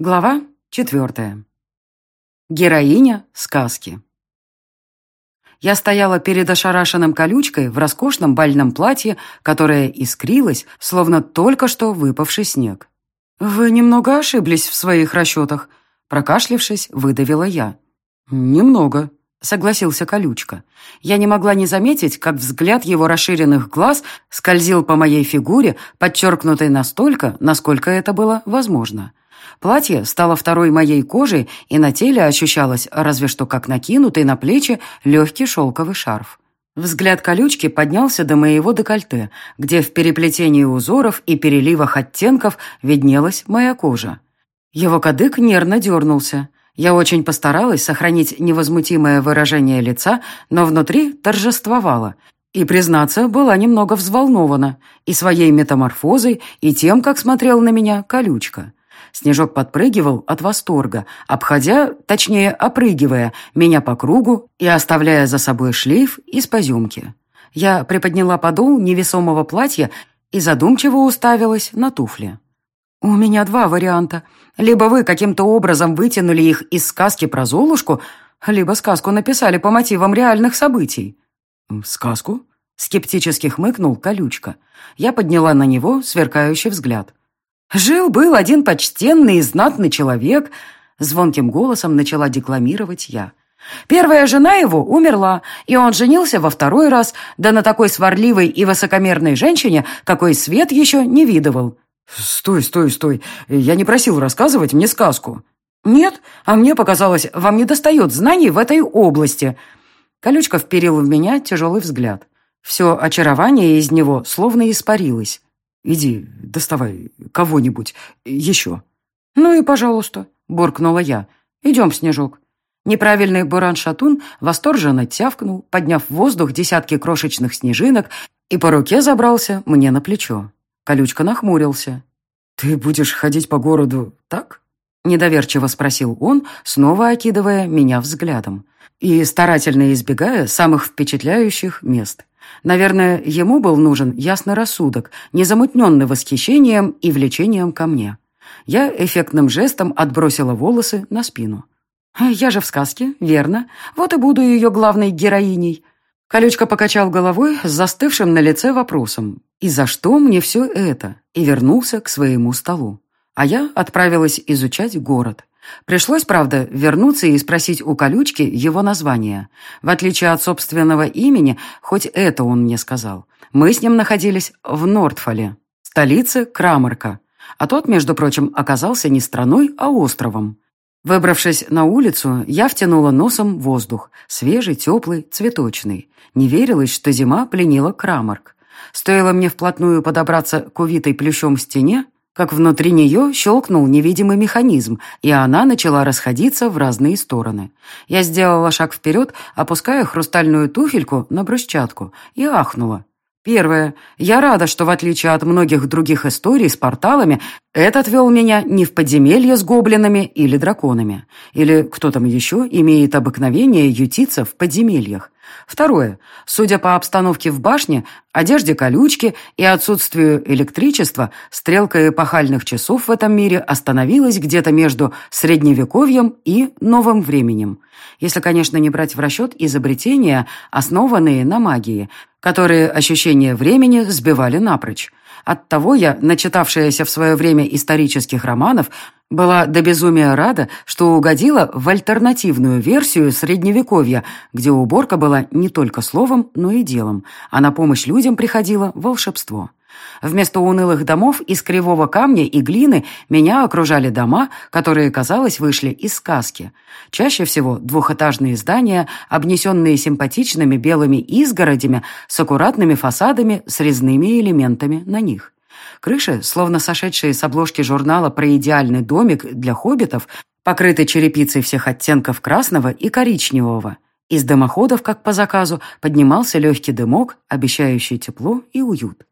Глава четвертая. Героиня сказки. Я стояла перед ошарашенным колючкой в роскошном бальном платье, которое искрилось, словно только что выпавший снег. «Вы немного ошиблись в своих расчетах», — прокашлявшись, выдавила я. «Немного», — согласился колючка. Я не могла не заметить, как взгляд его расширенных глаз скользил по моей фигуре, подчеркнутой настолько, насколько это было возможно. Платье стало второй моей кожей, и на теле ощущалось разве что как накинутый на плечи легкий шелковый шарф. Взгляд колючки поднялся до моего декольте, где в переплетении узоров и переливах оттенков виднелась моя кожа. Его кадык нервно дернулся. Я очень постаралась сохранить невозмутимое выражение лица, но внутри торжествовала. И, признаться, была немного взволнована и своей метаморфозой, и тем, как смотрел на меня колючка. Снежок подпрыгивал от восторга, обходя, точнее, опрыгивая меня по кругу и оставляя за собой шлейф из поземки. Я приподняла подол невесомого платья и задумчиво уставилась на туфли. «У меня два варианта. Либо вы каким-то образом вытянули их из сказки про Золушку, либо сказку написали по мотивам реальных событий». «Сказку?» — скептически хмыкнул колючка. Я подняла на него сверкающий взгляд. «Жил-был один почтенный и знатный человек», — звонким голосом начала декламировать я. «Первая жена его умерла, и он женился во второй раз, да на такой сварливой и высокомерной женщине, какой свет еще не видывал». «Стой, стой, стой, я не просил рассказывать мне сказку». «Нет, а мне показалось, вам недостает знаний в этой области». Колючка вперил в меня тяжелый взгляд. Все очарование из него словно испарилось. Иди, доставай кого-нибудь еще». «Ну и пожалуйста», — буркнула я. «Идем, Снежок». Неправильный буран-шатун восторженно тявкнул, подняв в воздух десятки крошечных снежинок и по руке забрался мне на плечо. Колючка нахмурился. «Ты будешь ходить по городу так?» Недоверчиво спросил он, снова окидывая меня взглядом и старательно избегая самых впечатляющих мест. Наверное, ему был нужен ясный рассудок, незамутненный восхищением и влечением ко мне. Я эффектным жестом отбросила волосы на спину. «Я же в сказке, верно? Вот и буду ее главной героиней». Колючка покачал головой с застывшим на лице вопросом. «И за что мне все это?» и вернулся к своему столу. А я отправилась изучать город. Пришлось, правда, вернуться и спросить у колючки его название. В отличие от собственного имени, хоть это он мне сказал. Мы с ним находились в Нортфоле, столице Крамарка. А тот, между прочим, оказался не страной, а островом. Выбравшись на улицу, я втянула носом воздух. Свежий, теплый, цветочный. Не верилось, что зима пленила Крамарк. Стоило мне вплотную подобраться к увитой плющом стене, как внутри нее щелкнул невидимый механизм, и она начала расходиться в разные стороны. Я сделала шаг вперед, опуская хрустальную туфельку на брусчатку, и ахнула. Первое. Я рада, что в отличие от многих других историй с порталами, этот вел меня не в подземелье с гоблинами или драконами. Или кто там еще имеет обыкновение ютиться в подземельях. Второе. Судя по обстановке в башне, одежде колючки и отсутствию электричества, стрелка эпохальных часов в этом мире остановилась где-то между Средневековьем и Новым временем. Если, конечно, не брать в расчет изобретения, основанные на магии, которые ощущение времени сбивали напрочь. Оттого я, начитавшаяся в свое время исторических романов, была до безумия рада, что угодила в альтернативную версию Средневековья, где уборка была не только словом, но и делом, а на помощь людям приходило волшебство. Вместо унылых домов из кривого камня и глины меня окружали дома, которые, казалось, вышли из сказки. Чаще всего двухэтажные здания, обнесенные симпатичными белыми изгородями с аккуратными фасадами с резными элементами на них. Крыши, словно сошедшие с обложки журнала про идеальный домик для хоббитов, покрыты черепицей всех оттенков красного и коричневого. Из дымоходов, как по заказу, поднимался легкий дымок, обещающий тепло и уют.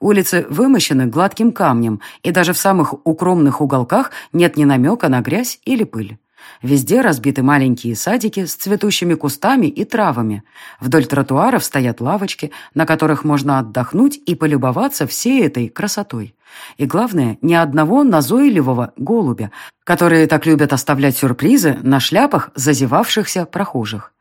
Улицы вымощены гладким камнем, и даже в самых укромных уголках нет ни намека на грязь или пыль. Везде разбиты маленькие садики с цветущими кустами и травами. Вдоль тротуаров стоят лавочки, на которых можно отдохнуть и полюбоваться всей этой красотой. И главное, ни одного назойливого голубя, которые так любят оставлять сюрпризы на шляпах зазевавшихся прохожих.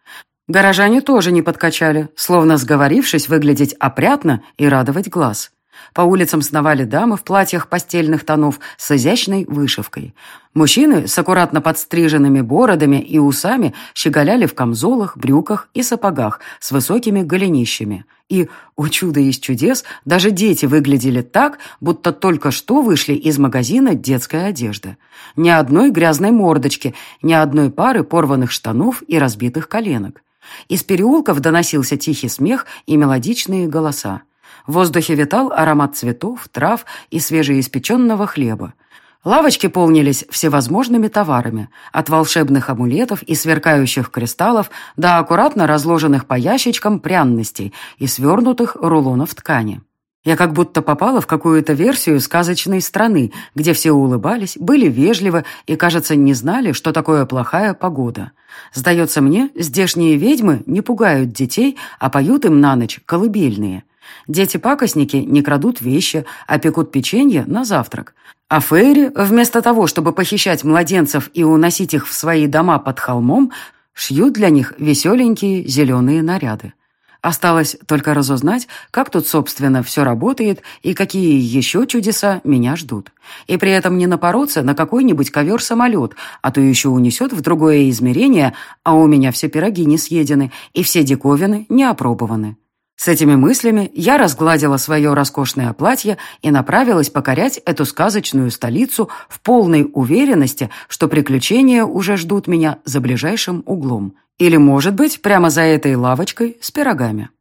Горожане тоже не подкачали, словно сговорившись выглядеть опрятно и радовать глаз. По улицам сновали дамы в платьях постельных тонов с изящной вышивкой. Мужчины с аккуратно подстриженными бородами и усами щеголяли в камзолах, брюках и сапогах с высокими голенищами. И, о чудо из чудес, даже дети выглядели так, будто только что вышли из магазина детской одежды. Ни одной грязной мордочки, ни одной пары порванных штанов и разбитых коленок. Из переулков доносился тихий смех и мелодичные голоса. В воздухе витал аромат цветов, трав и свежеиспеченного хлеба. Лавочки полнились всевозможными товарами, от волшебных амулетов и сверкающих кристаллов до аккуратно разложенных по ящичкам пряностей и свернутых рулонов ткани. Я как будто попала в какую-то версию сказочной страны, где все улыбались, были вежливы и, кажется, не знали, что такое плохая погода. Сдается мне, здешние ведьмы не пугают детей, а поют им на ночь колыбельные. Дети-пакостники не крадут вещи, а пекут печенье на завтрак. А Фейри, вместо того, чтобы похищать младенцев и уносить их в свои дома под холмом, шьют для них веселенькие зеленые наряды. Осталось только разузнать, как тут, собственно, все работает и какие еще чудеса меня ждут. И при этом не напороться на какой-нибудь ковер-самолет, а то еще унесет в другое измерение, а у меня все пироги не съедены и все диковины не опробованы. С этими мыслями я разгладила свое роскошное платье и направилась покорять эту сказочную столицу в полной уверенности, что приключения уже ждут меня за ближайшим углом. Или, может быть, прямо за этой лавочкой с пирогами.